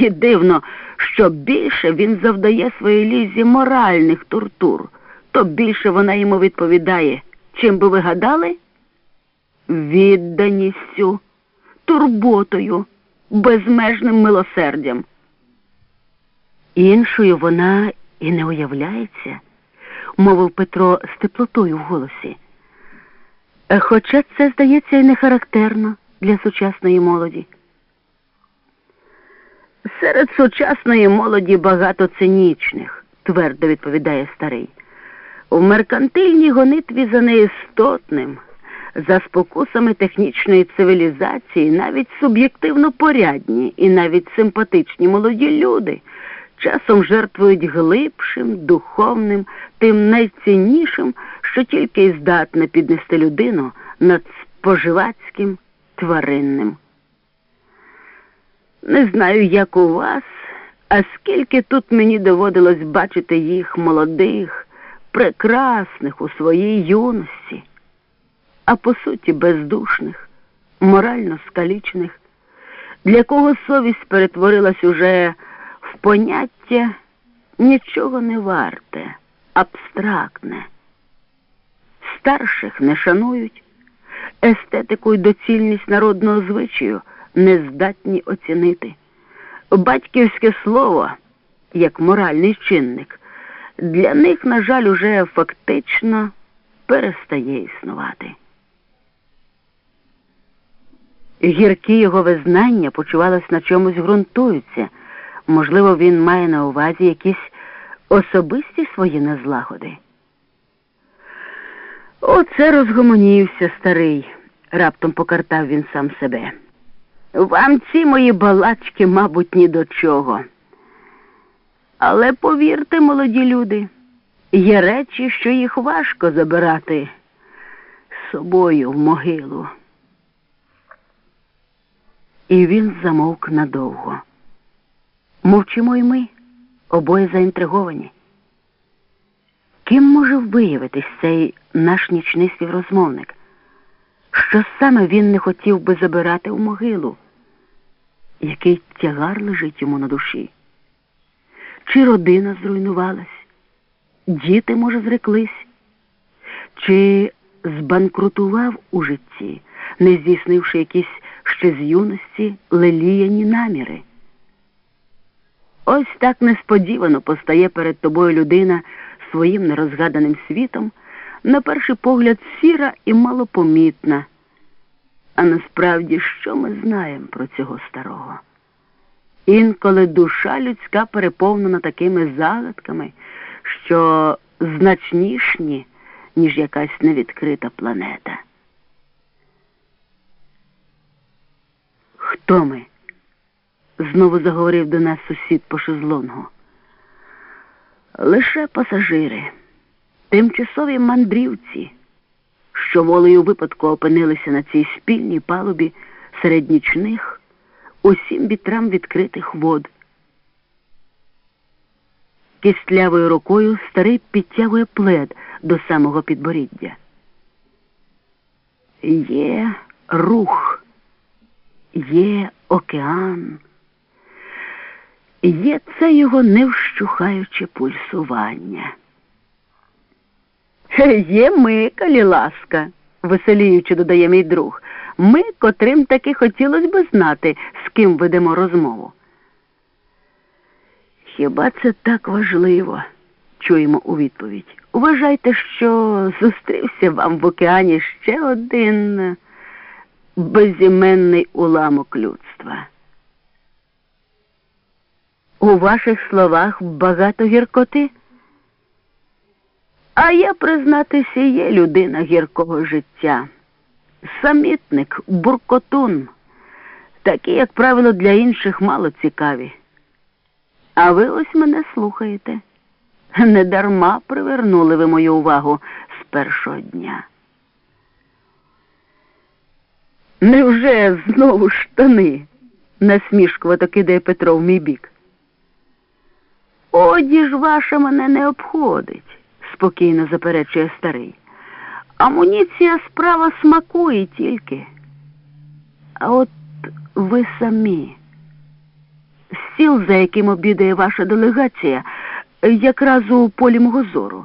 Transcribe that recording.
І дивно, що більше він завдає своїй лізі моральних тортур, то більше вона йому відповідає. Чим би ви гадали? Відданістю, турботою, безмежним милосердям. Іншою вона і не уявляється, мовив Петро з теплотою в голосі. Е, Хоча це, здається, і не характерно для сучасної молоді. Серед сучасної молоді багато цинічних, твердо відповідає старий. У меркантильній гонитві за неістотним, за спокусами технічної цивілізації навіть суб'єктивно порядні і навіть симпатичні молоді люди часом жертвують глибшим, духовним, тим найціннішим, що тільки й здатне піднести людину над споживацьким тваринним. Не знаю, як у вас, а скільки тут мені доводилось бачити їх молодих, прекрасних у своїй юності, а по суті бездушних, морально скалічених, для кого совість перетворилась уже в поняття нічого не варте, абстрактне. Старших не шанують, естетику й доцільність народного звичаю не здатні оцінити. Батьківське слово, як моральний чинник, для них, на жаль, уже фактично перестає існувати. Гіркі його визнання, почувалось, на чомусь ґрунтуються. Можливо, він має на увазі якісь особисті свої незлагоди. Оце розгомонівся старий, раптом покартав він сам себе. Вам ці мої балачки, мабуть, ні до чого. Але повірте, молоді люди, є речі, що їх важко забирати з собою в могилу. І він замовк надовго. Мовчимо й ми, обоє заінтриговані. Ким може виявитись цей наш нічний співрозмовник? Що саме він не хотів би забирати в могилу? Який тягар лежить йому на душі? Чи родина зруйнувалась? Діти, може, зреклись? Чи збанкрутував у житті, не здійснивши якісь ще з юності леліяні наміри? Ось так несподівано постає перед тобою людина своїм нерозгаданим світом, на перший погляд сіра і малопомітна. А насправді, що ми знаємо про цього старого? Інколи душа людська переповнена такими загадками, що значнішні, ніж якась невідкрита планета. Хто ми? знову заговорив до нас сусід по шезлонгу. Лише пасажири, тимчасові мандрівці, що волею випадку опинилися на цій спільній палубі серед нічних, усім вітрам відкритих вод. Кістлявою рукою старий підтягує плед до самого підборіддя. Є рух, є океан. Є це його невщухаюче пульсування. Є ми, калі ласка, веселіючи додає мій друг. Ми, котрим таки хотілося би знати, з ким ведемо розмову. Хіба це так важливо? чуємо у відповідь. Вважайте, що зустрівся вам в океані ще один безіменний уламок людства. У ваших словах багато гіркоти. А я, признатися, є людина гіркого життя. Самітник, буркотун, такі, як правило, для інших мало цікаві. А ви ось мене слухаєте. Недарма привернули ви мою увагу з першого дня. Невже знову штани? насмішкувато кидає Петро в мій бік. Одіж ваша мене не обходить, спокійно заперечує старий. Амуніція справа смакує тільки. А от ви самі, Стіл, за яким обідає ваша делегація, якраз у полі мого зору.